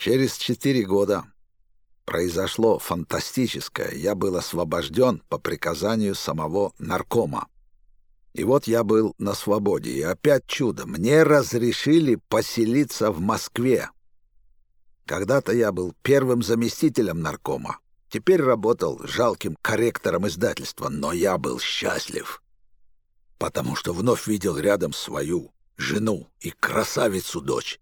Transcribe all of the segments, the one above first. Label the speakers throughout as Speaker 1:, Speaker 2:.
Speaker 1: Через четыре года произошло фантастическое. Я был освобожден по приказанию самого наркома. И вот я был на свободе, и опять чудо. Мне разрешили поселиться в Москве. Когда-то я был первым заместителем наркома. Теперь работал жалким корректором издательства, но я был счастлив, потому что вновь видел рядом свою жену и красавицу-дочь,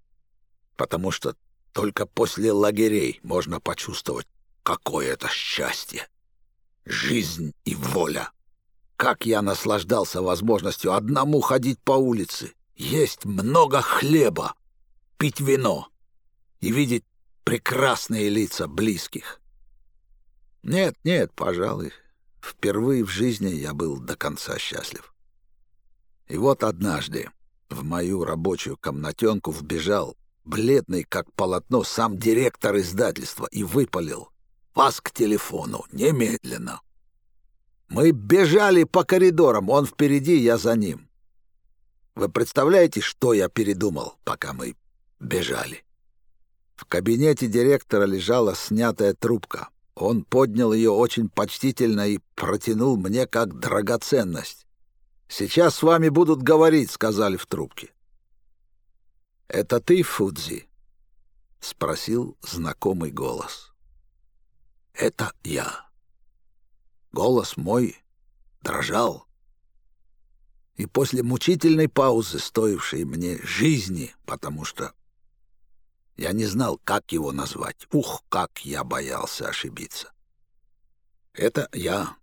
Speaker 1: потому что только после лагерей можно почувствовать, какое это счастье. Жизнь и воля. Как я наслаждался возможностью одному ходить по улице, есть много хлеба, пить вино и видеть прекрасные лица близких. Нет, нет, пожалуй, впервые в жизни я был до конца счастлив. И вот однажды в мою рабочую комнатенку вбежал бледный как полотно сам директор издательства и выпалил «Вас к телефону, немедленно!» Мы бежали по коридорам, он впереди, я за ним. Вы представляете, что я передумал, пока мы бежали? В кабинете директора лежала снятая трубка. Он поднял ее очень почтительно и протянул мне как драгоценность. «Сейчас с вами будут говорить», — сказали в трубке. «Это ты, Фудзи?» — спросил знакомый голос. «Это я». Голос мой дрожал. И после мучительной паузы, стоившей мне жизни, потому что я не знал, как его назвать. Ух, как я боялся ошибиться. Это я,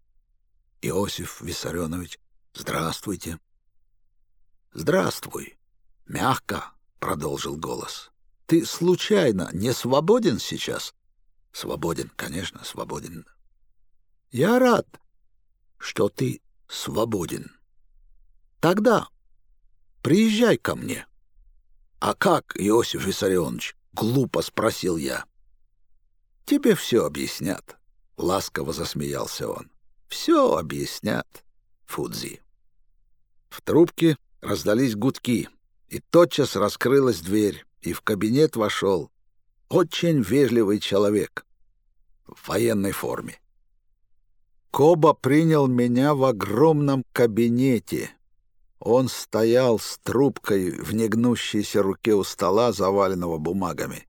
Speaker 1: Иосиф Виссарионович. Здравствуйте. Здравствуй. Мягко, продолжил голос. Ты случайно не свободен сейчас? Свободен, конечно, свободен. Я рад, что ты свободен. Тогда приезжай ко мне. А как, Иосиф Виссарионович? глупо спросил я. Тебе все объяснят, ласково засмеялся он. Все объяснят, Фудзи. В трубке раздались гудки, и тотчас раскрылась дверь, и в кабинет вошел очень вежливый человек в военной форме. Коба принял меня в огромном кабинете, он стоял с трубкой в негнущейся руке у стола, заваленного бумагами.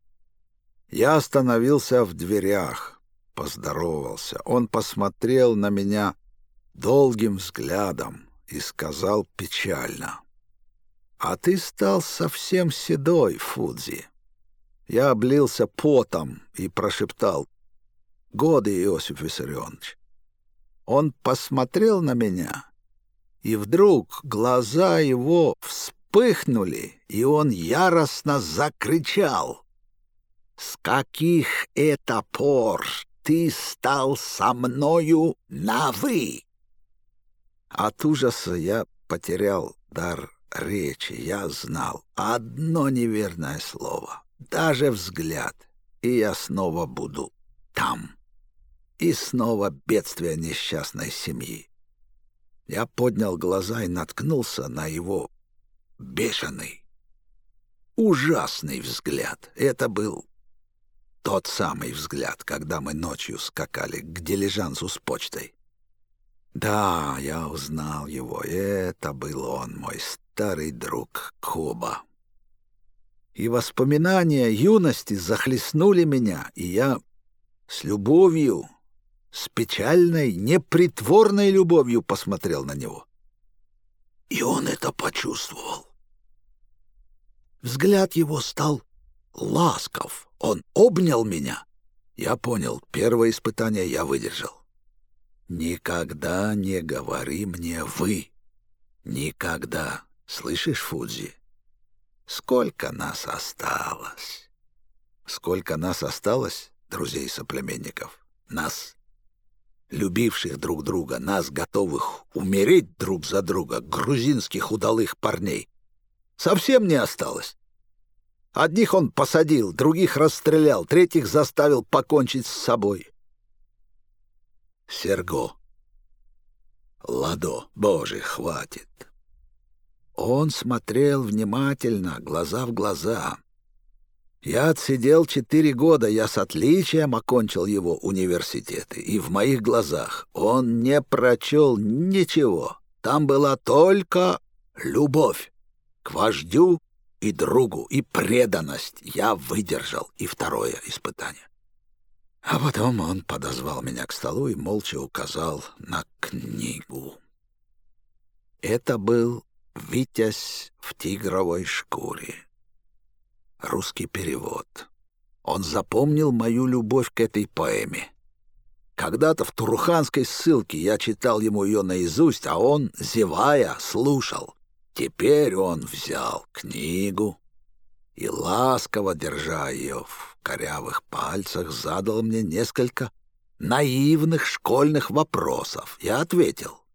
Speaker 1: Я остановился в дверях, поздоровался. Он посмотрел на меня долгим взглядом и сказал печально. «А ты стал совсем седой, Фудзи». Я облился потом и прошептал. «Годы, Иосиф Виссарионович». Он посмотрел на меня и вдруг глаза его вспыхнули, и он яростно закричал. «С каких это пор ты стал со мною на «вы»?» От ужаса я потерял дар речи. Я знал одно неверное слово, даже взгляд, и я снова буду там. И снова бедствие несчастной семьи. Я поднял глаза и наткнулся на его бешеный, ужасный взгляд. Это был тот самый взгляд, когда мы ночью скакали к дилижансу с почтой. Да, я узнал его. Это был он, мой старый друг Коба. И воспоминания юности захлестнули меня, и я с любовью с печальной, непритворной любовью посмотрел на него. И он это почувствовал. Взгляд его стал ласков. Он обнял меня. Я понял, первое испытание я выдержал. «Никогда не говори мне «вы». Никогда. Слышишь, Фудзи? Сколько нас осталось? Сколько нас осталось, друзей-соплеменников? Нас любивших друг друга, нас, готовых умереть друг за друга, грузинских удалых парней, совсем не осталось. Одних он посадил, других расстрелял, третьих заставил покончить с собой. Серго. Ладо, боже, хватит. Он смотрел внимательно, глаза в глаза. Я отсидел четыре года, я с отличием окончил его университеты, и в моих глазах он не прочел ничего. Там была только любовь к вождю и другу, и преданность. Я выдержал и второе испытание. А потом он подозвал меня к столу и молча указал на книгу. Это был «Витязь в тигровой шкуре». Русский перевод. Он запомнил мою любовь к этой поэме. Когда-то в Туруханской ссылке я читал ему ее наизусть, а он, зевая, слушал. Теперь он взял книгу и, ласково держа ее в корявых пальцах задал мне несколько наивных школьных вопросов. Я ответил.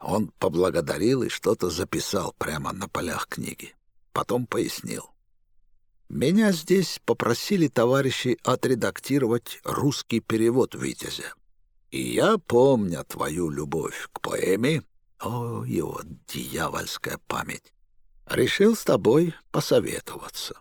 Speaker 1: Он поблагодарил и что-то записал прямо на полях книги. Потом пояснил. Меня здесь попросили товарищи отредактировать русский перевод «Витязя». И я, помня твою любовь к поэме, о, его дьявольская память, решил с тобой посоветоваться.